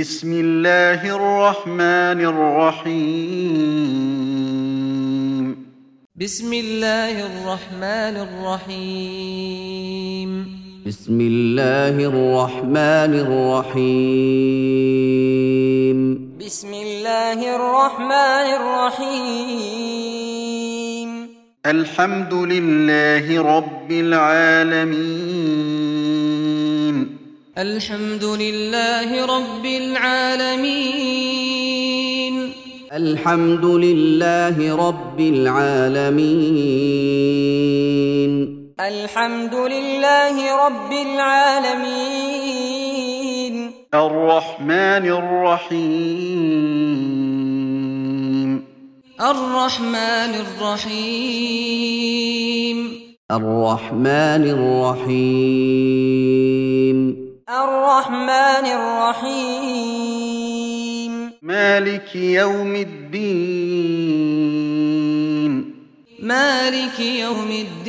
بسم الله الرحمن الرحيم. بسم الله الرحمن الرحيم. بسم الله الرحمن الرحيم. بسم الله الرحمن الرحيم. الحمد لله رب العالمين. الحمد لله رب العالمين. الحمد لله رب العالمين. الحمد لله رب العالمين. الرحمن الرحيم. الرحمن الرحيم. الرحمن الرحيم. الرحمن الرحيم. مالك يوم الدين. مالك يوم الدين.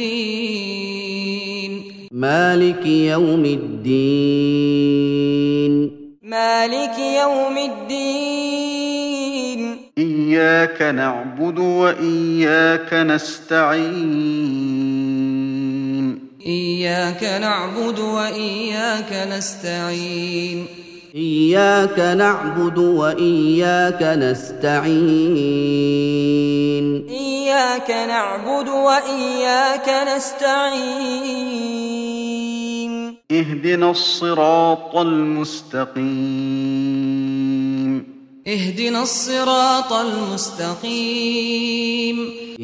مالك يوم الدين. مالك يوم الدين. إياك نعبد وإياك نستعين. إياك نعبد وإياك نستعين. إياك نعبد وإياك نستعين. إياك نعبد وإياك نستعين. اهدنا الصراط المستقيم. اهدنا الصراط المستقيم.